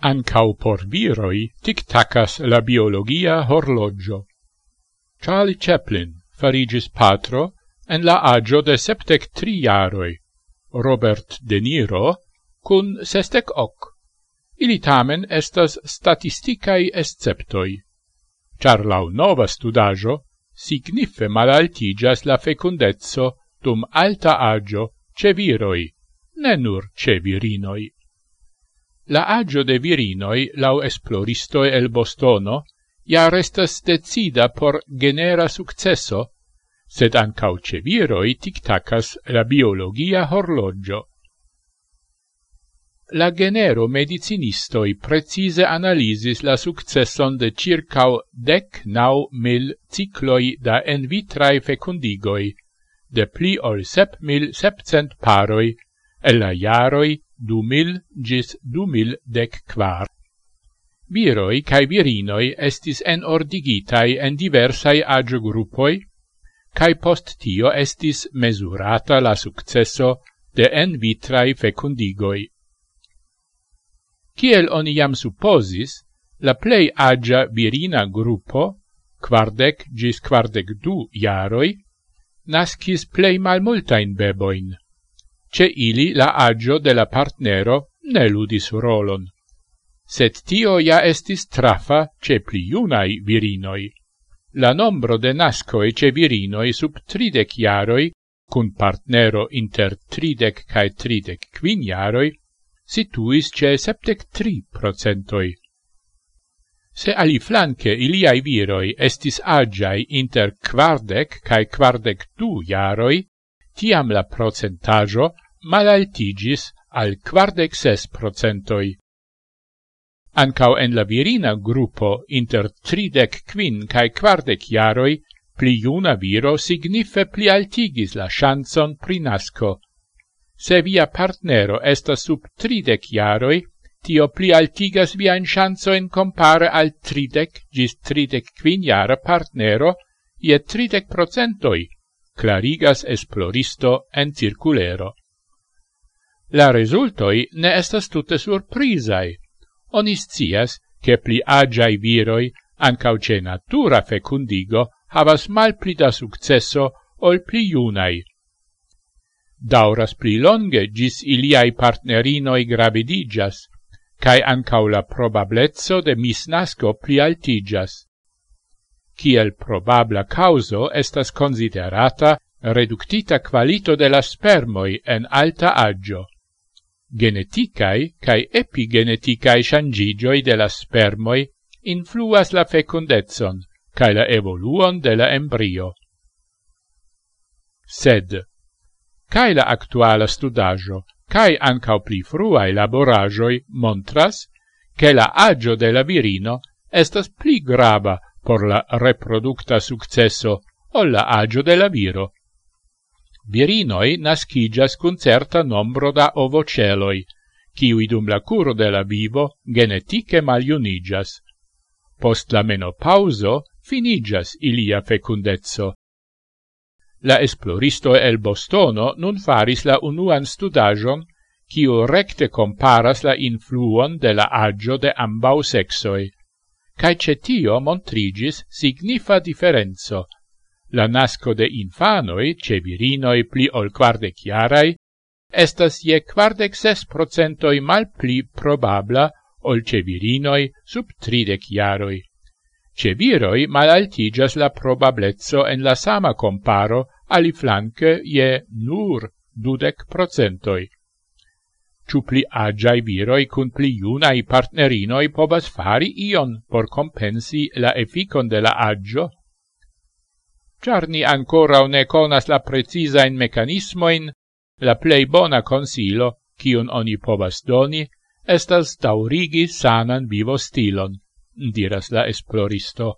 Ancau por viroi tic-tacas la biologia horlogio. Charlie Chaplin farigis patro en la agio de septec triaroi, Robert De Niro cun sestec hoc. Ili tamen estas statisticae esceptoi, char lau nova studajo signife malaltigas la fecundezzo dum alta agio ce viroi, ne nur ce virinoi. La agio de virinoi, lau esploristoi el Bostono, ja restas decida por genera successo, sed ancau ce viroi tic-tacas la biologia horlogio. La genero medicinistoi precise analisis la successon de circau dec nau mil cicloi da en vitrae fecundigoi, de pli ol sep mil sepcent paroi, e la jaroi du mil gis du mil dec quar. Viroi cae virinoi estis enordigitai en diversai agio gruppoi, cae post tio estis mesurata la successo de en vitrai fecundigoi. Ciel oni jam supposis, la plei agia virina gruppo, quardec gis quardec du jaroi, nascis plei malmultain beboin ce ili la agio de la partnero ne ludis rolon. Sed tio ja estis trafa ce pli iunai virinoi. La nombro de nascoi ce virinoi sub tridec iaroi, cun partnero inter tridec cae tridec quin iaroi, situis ce septec tri procentoi. Se ali flanque iliai viroi estis agiai inter quardec cae quardec du iaroi, tiam la procentajo malaltigis al quardec ses procentoi. Ancau en la virina gruppo inter tridec quin cae quardec iaroi, pli iuna viro signife pli altigis la chanson prinasco. Se via partnero estas sub tridec iaroi, tio pli altigas viain chansoin compare al tridec gis tridec quin jara partnero ie tridec procentoi, clarigas esploristo en circulero. La resultoi ne estas tutte surprisai. Onis cias, che pli agiai viroi, ancau ce natura fecundigo, havas mal pli da successo ol pli iunai. Dauras pli longe gis iliai partnerinoi gravidigas, cae ancau la probablezzo de misnasco pli altigas kiel probabla causo estas considerata reductita qualito de la spermoi en alta agio. Geneticae cae epigeneticae shangigioi de la spermoi influas la fecundetson cae la evoluon de la embrio. Sed, cae la actuala studajo, cae ancau pli fruae laborajoi montras, che la agio de la virino estas pli grava por la reproducta successo ol la agio de la viro. Virinoi nascigas cun certa nombro da ovoceloi, ciui dum la curo de la vivo genetice maliunigas. Post la menopauso finigas ilia fecundezzo. La esploristo el Bostono nun faris la unuan studajon, quiu recte comparas la influon de la agio de ambau sexoi cae cetio montrigis signifa differenzo. La nasco de infanoi, ce virinoi pli ol quardec chiarai, estas je quardec ses procentoi mal pli probabla ol ce virinoi sub tridec chiaroi. Ce viroi malaltigas la probablezzo en la sama comparo ali flanque je nur dudec procentoi. Ciu pli agiai viroi cun pli iunai partnerinoi povas fari ion por compensi la efficon de la agio? Ciar ni ancora ne conas la precisa in mecanismoin, la plei bona consilo, cion oni povas doni, estas taurigi sanan vivo stilon, diras la esploristo.